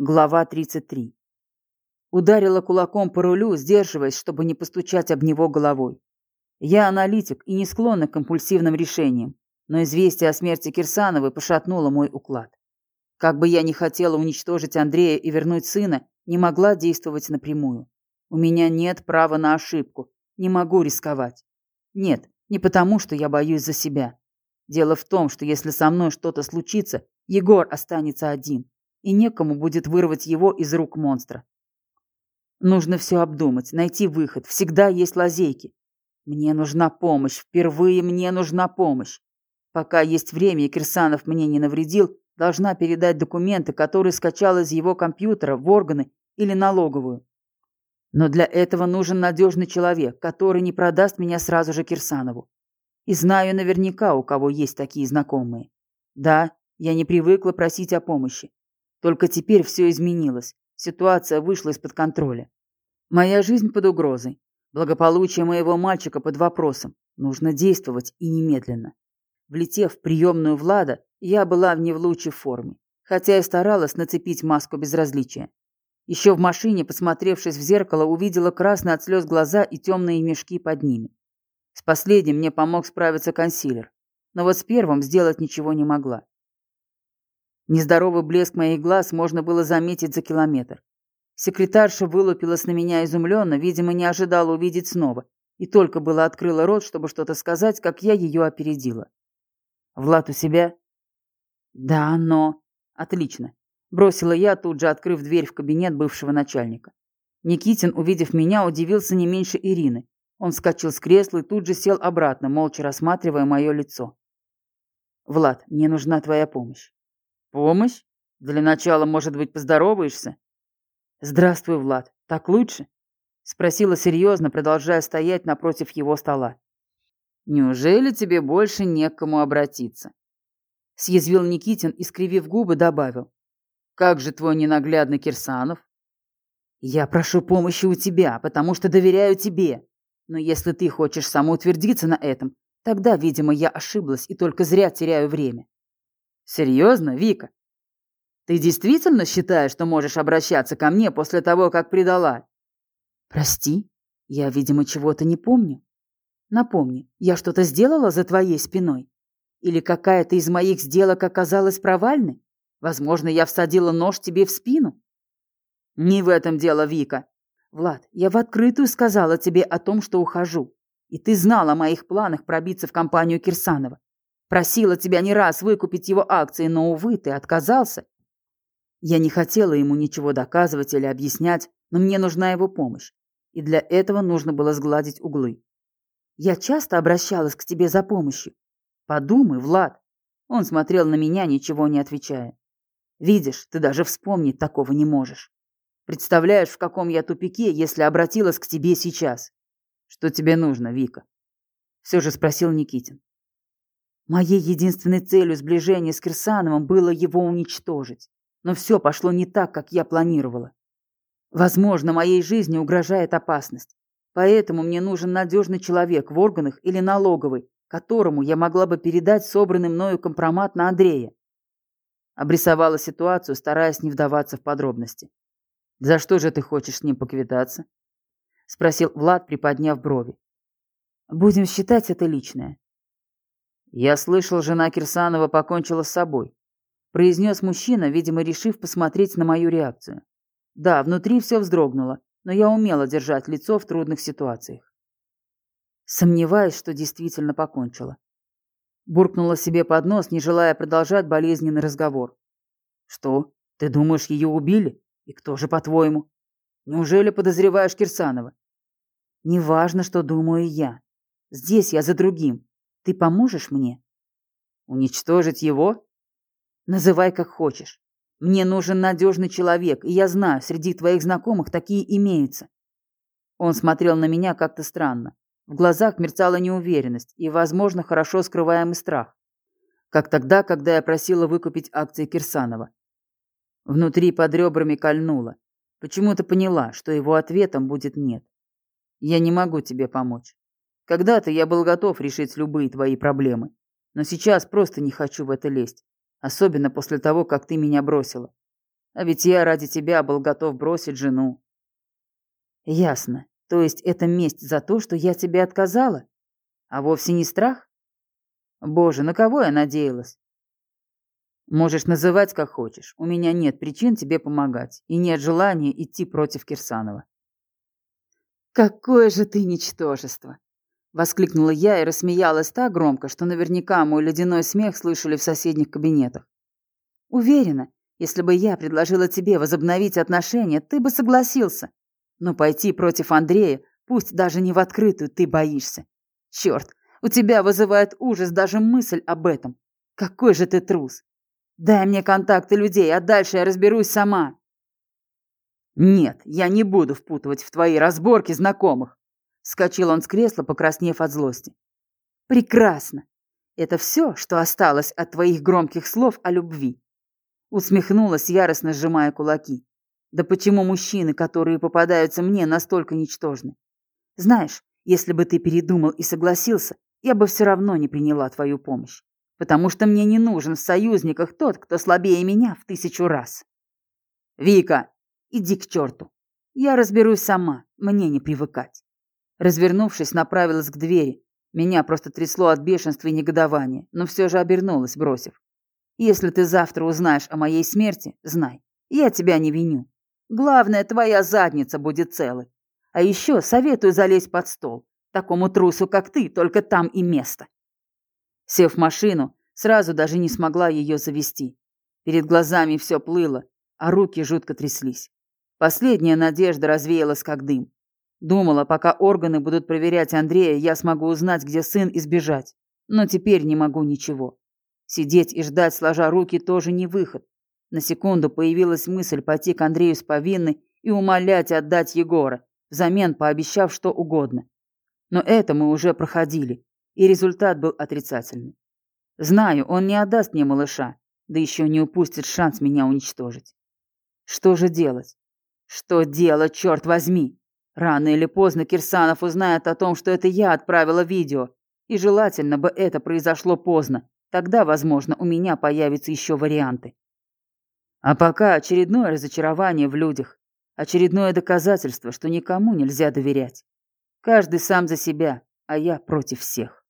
Глава 33. Ударила кулаком по рулю, сдерживаясь, чтобы не постучать об него головой. Я аналитик и не склонна к компульсивным решениям, но известие о смерти Кирсановой пошатнуло мой уклад. Как бы я ни хотела уничтожить Андрея и вернуть сына, не могла действовать напрямую. У меня нет права на ошибку, не могу рисковать. Нет, не потому, что я боюсь за себя. Дело в том, что если со мной что-то случится, Егор останется один и некому будет вырвать его из рук монстра. Нужно все обдумать, найти выход. Всегда есть лазейки. Мне нужна помощь. Впервые мне нужна помощь. Пока есть время, и Кирсанов мне не навредил, должна передать документы, которые скачал из его компьютера в органы или налоговую. Но для этого нужен надежный человек, который не продаст меня сразу же Кирсанову. И знаю наверняка, у кого есть такие знакомые. Да, я не привыкла просить о помощи. Только теперь все изменилось. Ситуация вышла из-под контроля. Моя жизнь под угрозой. Благополучие моего мальчика под вопросом. Нужно действовать и немедленно. Влетев в приемную Влада, я была в не в лучшей форме, хотя и старалась нацепить маску безразличия. Еще в машине, посмотревшись в зеркало, увидела красные от слез глаза и темные мешки под ними. С последним мне помог справиться консилер, но вот с первым сделать ничего не могла. Нездоровый блеск моих глаз можно было заметить за километр. Секретарша вылупилась на меня изумленно, видимо, не ожидала увидеть снова, и только было открыла рот, чтобы что-то сказать, как я ее опередила. «Влад у себя?» «Да, но...» «Отлично», — бросила я, тут же открыв дверь в кабинет бывшего начальника. Никитин, увидев меня, удивился не меньше Ирины. Он вскочил с кресла и тут же сел обратно, молча рассматривая мое лицо. «Влад, мне нужна твоя помощь». «Помощь? Для начала, может быть, поздороваешься?» «Здравствуй, Влад. Так лучше?» Спросила серьезно, продолжая стоять напротив его стола. «Неужели тебе больше не к кому обратиться?» Съязвил Никитин и, скривив губы, добавил. «Как же твой ненаглядный Кирсанов?» «Я прошу помощи у тебя, потому что доверяю тебе. Но если ты хочешь самоутвердиться на этом, тогда, видимо, я ошиблась и только зря теряю время. Серьезно, Вика? Ты действительно считаешь, что можешь обращаться ко мне после того, как предала? Прости, я, видимо, чего-то не помню. Напомни, я что-то сделала за твоей спиной? Или какая-то из моих сделок оказалась провальной? Возможно, я всадила нож тебе в спину? Не в этом дело, Вика. Влад, я в открытую сказала тебе о том, что ухожу. И ты знал о моих планах пробиться в компанию Кирсанова. Просила тебя не раз выкупить его акции, но, увы, ты отказался. Я не хотела ему ничего доказывать или объяснять, но мне нужна его помощь. И для этого нужно было сгладить углы. Я часто обращалась к тебе за помощью. Подумай, Влад. Он смотрел на меня, ничего не отвечая. Видишь, ты даже вспомнить такого не можешь. Представляешь, в каком я тупике, если обратилась к тебе сейчас? Что тебе нужно, Вика? Все же спросил Никитин. Моей единственной целью сближения с Кирсановым было его уничтожить. Но все пошло не так, как я планировала. Возможно, моей жизни угрожает опасность. Поэтому мне нужен надежный человек в органах или налоговый, которому я могла бы передать собранный мною компромат на Андрея. Обрисовала ситуацию, стараясь не вдаваться в подробности. «За что же ты хочешь с ним поквитаться?» — спросил Влад, приподняв брови. «Будем считать это личное. «Я слышал, жена Кирсанова покончила с собой», — произнес мужчина, видимо, решив посмотреть на мою реакцию. Да, внутри все вздрогнуло, но я умела держать лицо в трудных ситуациях. Сомневаюсь, что действительно покончила. Буркнула себе под нос, не желая продолжать болезненный разговор. «Что? Ты думаешь, ее убили? И кто же, по-твоему? Неужели подозреваешь Кирсанова?» «Неважно, что думаю я. Здесь я за другим. Ты поможешь мне? Уничтожить его? Называй как хочешь. Мне нужен надежный человек, и я знаю, среди твоих знакомых такие имеются. Он смотрел на меня как-то странно. В глазах мерцала неуверенность и, возможно, хорошо скрываемый страх. Как тогда, когда я просила выкупить акции Кирсанова. Внутри под ребрами кольнуло. Почему-то поняла, что его ответом будет «нет». Я не могу тебе помочь. Когда-то я был готов решить любые твои проблемы, но сейчас просто не хочу в это лезть, особенно после того, как ты меня бросила. А ведь я ради тебя был готов бросить жену. Ясно. То есть это месть за то, что я тебе отказала? А вовсе не страх? Боже, на кого я надеялась? Можешь называть как хочешь. У меня нет причин тебе помогать. И нет желания идти против Кирсанова. Какое же ты ничтожество! Воскликнула я и рассмеялась так громко, что наверняка мой ледяной смех слышали в соседних кабинетах. Уверена, если бы я предложила тебе возобновить отношения, ты бы согласился. Но пойти против Андрея, пусть даже не в открытую, ты боишься. Черт, у тебя вызывает ужас даже мысль об этом. Какой же ты трус. Дай мне контакты людей, а дальше я разберусь сама. Нет, я не буду впутывать в твои разборки знакомых. Скочил он с кресла, покраснев от злости. Прекрасно. Это все, что осталось от твоих громких слов о любви. Усмехнулась, яростно сжимая кулаки. Да почему мужчины, которые попадаются мне, настолько ничтожны? Знаешь, если бы ты передумал и согласился, я бы все равно не приняла твою помощь. Потому что мне не нужен в союзниках тот, кто слабее меня в тысячу раз. Вика, иди к черту. Я разберусь сама, мне не привыкать. Развернувшись, направилась к двери. Меня просто трясло от бешенства и негодования, но все же обернулась, бросив. «Если ты завтра узнаешь о моей смерти, знай, я тебя не виню. Главное, твоя задница будет целой. А еще советую залезть под стол. Такому трусу, как ты, только там и место». Сев в машину, сразу даже не смогла ее завести. Перед глазами все плыло, а руки жутко тряслись. Последняя надежда развеялась, как дым. Думала, пока органы будут проверять Андрея, я смогу узнать, где сын, и сбежать. Но теперь не могу ничего. Сидеть и ждать, сложа руки, тоже не выход. На секунду появилась мысль пойти к Андрею с повинной и умолять отдать Егора, взамен пообещав что угодно. Но это мы уже проходили, и результат был отрицательный. Знаю, он не отдаст мне малыша, да еще не упустит шанс меня уничтожить. Что же делать? Что делать, черт возьми? Рано или поздно Кирсанов узнает о том, что это я отправила видео. И желательно бы это произошло поздно. Тогда, возможно, у меня появятся еще варианты. А пока очередное разочарование в людях. Очередное доказательство, что никому нельзя доверять. Каждый сам за себя, а я против всех.